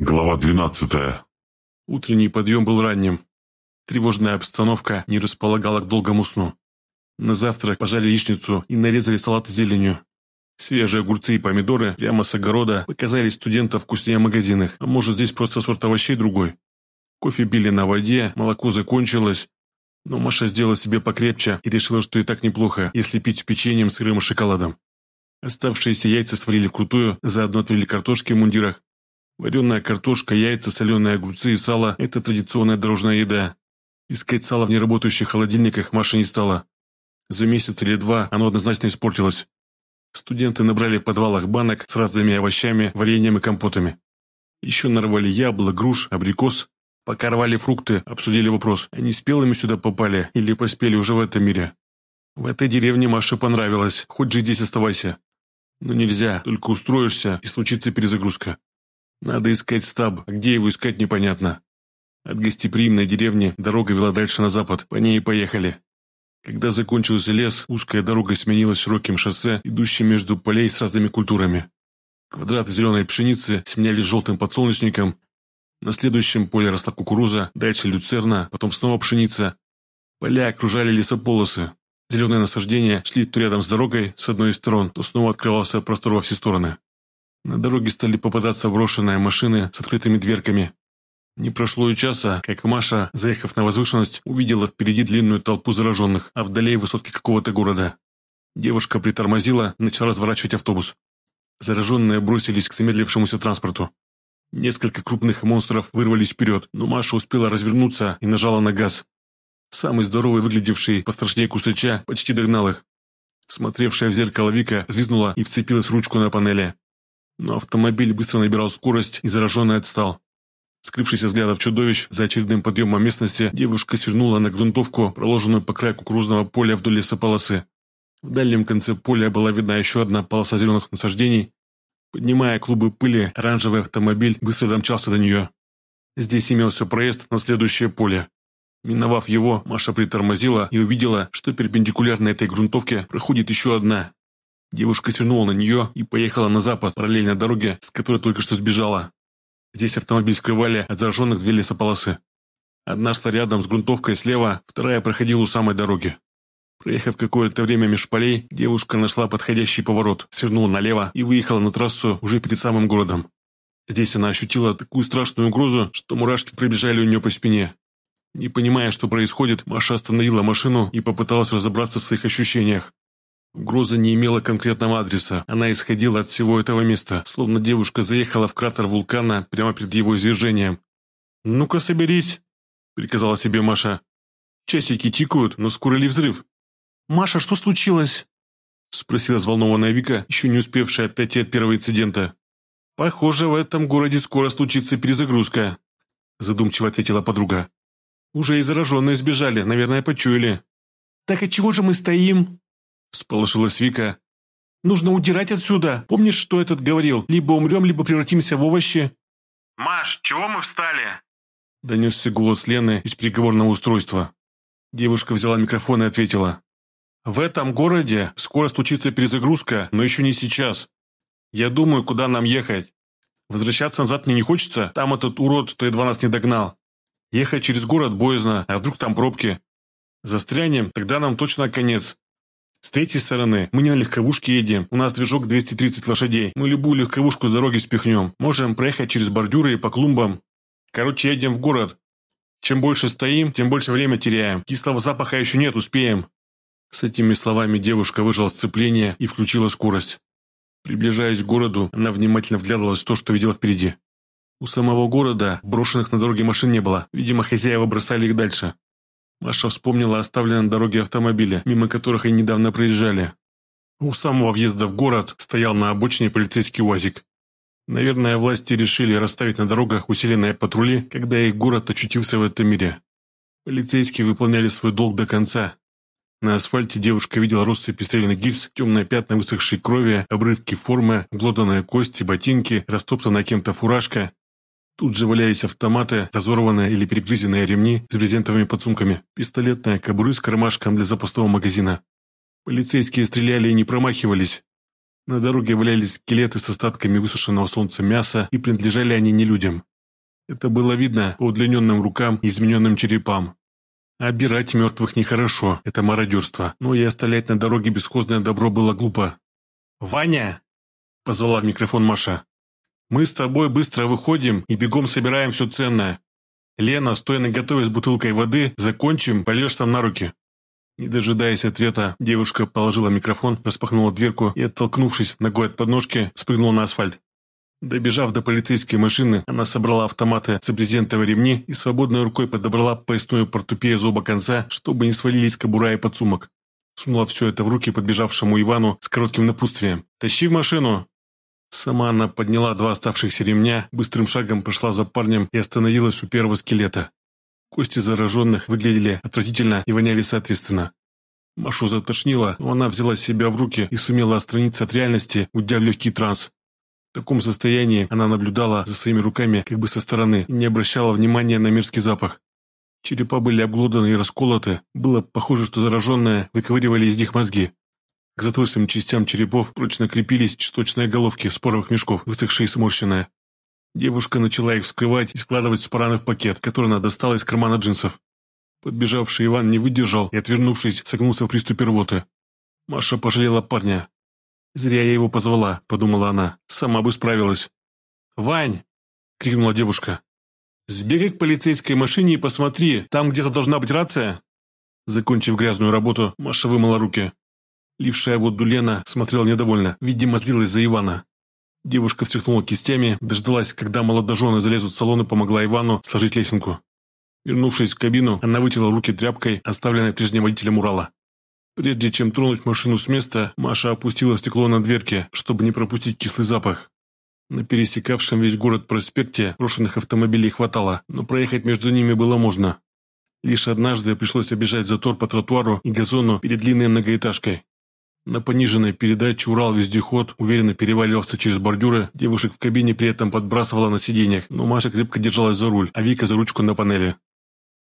Глава 12. Утренний подъем был ранним. Тревожная обстановка не располагала к долгому сну. На завтрак пожали яичницу и нарезали салат с зеленью. Свежие огурцы и помидоры прямо с огорода показали студентам вкуснее в магазинах, а может здесь просто сорт овощей другой. Кофе били на воде, молоко закончилось, но Маша сделала себе покрепче и решила, что и так неплохо, если пить с печеньем, сырым и шоколадом. Оставшиеся яйца сварили вкрутую, заодно отвели картошки в мундирах, Вареная картошка, яйца, соленые огурцы и сало – это традиционная дорожная еда. Искать сало в неработающих холодильниках Маша не стала. За месяц или два оно однозначно испортилось. Студенты набрали в подвалах банок с разными овощами, вареньем и компотами. Еще нарвали яблок, груш, абрикос. Пока рвали фрукты, обсудили вопрос, они спелыми сюда попали или поспели уже в этом мире. В этой деревне Маше понравилось, хоть же здесь оставайся. Но нельзя, только устроишься и случится перезагрузка. Надо искать стаб, а где его искать непонятно. От гостеприимной деревни дорога вела дальше на запад, по ней и поехали. Когда закончился лес, узкая дорога сменилась широким шоссе, идущим между полей с разными культурами. Квадраты зеленой пшеницы сменялись желтым подсолнечником. На следующем поле росла кукуруза, дальше люцерна, потом снова пшеница. Поля окружали лесополосы. Зеленые насаждения шли то рядом с дорогой, с одной из сторон, то снова открывался простор во все стороны. На дороге стали попадаться брошенные машины с открытыми дверками. Не прошло и часа, как Маша, заехав на возвышенность, увидела впереди длинную толпу зараженных, а вдали высотки какого-то города. Девушка притормозила начала разворачивать автобус. Зараженные бросились к замедлившемуся транспорту. Несколько крупных монстров вырвались вперед, но Маша успела развернуться и нажала на газ. Самый здоровый, выглядевший пострашнее кусача, почти догнал их. Смотревшая в зеркало Вика взвизгнула и вцепилась ручку на панели. Но автомобиль быстро набирал скорость и зараженный отстал. Скрывшись взглядов чудовищ за очередным подъемом местности, девушка свернула на грунтовку, проложенную по краю кукурузного поля вдоль лесополосы. В дальнем конце поля была видна еще одна полоса зеленых насаждений. Поднимая клубы пыли, оранжевый автомобиль быстро домчался до нее. Здесь имелся проезд на следующее поле. Миновав его, Маша притормозила и увидела, что перпендикулярно этой грунтовке проходит еще одна, Девушка свернула на нее и поехала на запад, параллельно дороге, с которой только что сбежала. Здесь автомобиль скрывали от зараженных две лесополосы. Одна шла рядом с грунтовкой слева, вторая проходила у самой дороги. Проехав какое-то время меж полей, девушка нашла подходящий поворот, свернула налево и выехала на трассу уже перед самым городом. Здесь она ощутила такую страшную угрозу, что мурашки пробежали у нее по спине. Не понимая, что происходит, Маша остановила машину и попыталась разобраться в своих ощущениях. Угроза не имела конкретного адреса. Она исходила от всего этого места, словно девушка заехала в кратер вулкана прямо перед его извержением. «Ну-ка, соберись!» – приказала себе Маша. «Часики тикают, но скоро ли взрыв?» «Маша, что случилось?» – спросила взволнованная Вика, еще не успевшая отойти от первого инцидента. «Похоже, в этом городе скоро случится перезагрузка», – задумчиво ответила подруга. «Уже и зараженные сбежали, наверное, почуяли». «Так от чего же мы стоим?» Всполошилась Вика. «Нужно удирать отсюда. Помнишь, что этот говорил? Либо умрем, либо превратимся в овощи». «Маш, чего мы встали?» Донесся голос Лены из переговорного устройства. Девушка взяла микрофон и ответила. «В этом городе скоро случится перезагрузка, но еще не сейчас. Я думаю, куда нам ехать. Возвращаться назад мне не хочется, там этот урод, что едва нас не догнал. Ехать через город боязно, а вдруг там пробки. Застрянем, тогда нам точно конец. С третьей стороны, мы не на легковушке едем, у нас движок 230 лошадей. Мы любую легковушку с дороги спихнем. Можем проехать через бордюры и по клумбам. Короче, едем в город. Чем больше стоим, тем больше время теряем. Кислого запаха еще нет, успеем». С этими словами девушка выжила сцепление и включила скорость. Приближаясь к городу, она внимательно вглядывалась в то, что видела впереди. У самого города брошенных на дороге машин не было. Видимо, хозяева бросали их дальше. Маша вспомнила оставленные на дороге автомобили, мимо которых они недавно проезжали. У самого въезда в город стоял на обочине полицейский УАЗик. Наверное, власти решили расставить на дорогах усиленные патрули, когда их город очутился в этом мире. Полицейские выполняли свой долг до конца. На асфальте девушка видела россыпи стрелянных гильз, темные пятна высохшей крови, обрывки формы, глоданные кости, ботинки, растоптанная кем-то фуражка, Тут же валялись автоматы, разорванные или перегрызенные ремни с брезентовыми подсумками, пистолетная кобуры с кармашком для запасного магазина. Полицейские стреляли и не промахивались. На дороге валялись скелеты с остатками высушенного солнца мяса, и принадлежали они не людям. Это было видно по удлиненным рукам и измененным черепам. Обирать мертвых нехорошо, это мародерство, но и оставлять на дороге бесхозное добро было глупо. «Ваня!» – позвала в микрофон Маша. «Мы с тобой быстро выходим и бегом собираем все ценное. Лена, стой на готове с бутылкой воды, закончим, польешь там на руки». Не дожидаясь ответа, девушка положила микрофон, распахнула дверку и, оттолкнувшись ногой от подножки, спрыгнула на асфальт. Добежав до полицейской машины, она собрала автоматы с брезентовой ремни и свободной рукой подобрала поясную портупею за оба конца, чтобы не свалились кобура и подсумок. Сунула все это в руки подбежавшему Ивану с коротким напутствием. «Тащи в машину!» Сама она подняла два оставшихся ремня, быстрым шагом прошла за парнем и остановилась у первого скелета. Кости зараженных выглядели отвратительно и воняли соответственно. Машу затошнило, но она взяла себя в руки и сумела отстраниться от реальности, уйдя в легкий транс. В таком состоянии она наблюдала за своими руками как бы со стороны и не обращала внимания на мерзкий запах. Черепа были обглоданы и расколоты, было похоже, что зараженные выковыривали из них мозги. К затворственным частям черепов прочно крепились часточные головки споровых мешков, высохшие и сморщенные. Девушка начала их вскрывать и складывать спараны в пакет, который она достала из кармана джинсов. Подбежавший Иван не выдержал и, отвернувшись, согнулся в приступе рвоты. Маша пожалела парня. «Зря я его позвала», — подумала она. «Сама бы справилась». «Вань!» — крикнула девушка. «Сбегай к полицейской машине и посмотри, там где-то должна быть рация». Закончив грязную работу, Маша вымыла руки. Лившая воду Лена смотрела недовольно, видимо, злилась за Ивана. Девушка встряхнула кистями, дождалась, когда молодожены залезут в салон и помогла Ивану сложить лесенку. Вернувшись в кабину, она вытерла руки тряпкой, оставленной прежним водителем Урала. Прежде чем тронуть машину с места, Маша опустила стекло на дверке, чтобы не пропустить кислый запах. На пересекавшем весь город проспекте брошенных автомобилей хватало, но проехать между ними было можно. Лишь однажды пришлось обижать затор по тротуару и газону перед длинной многоэтажкой. На пониженной передаче Урал-вездеход уверенно переваливался через бордюры, девушек в кабине при этом подбрасывала на сиденьях, но Маша крепко держалась за руль, а Вика за ручку на панели.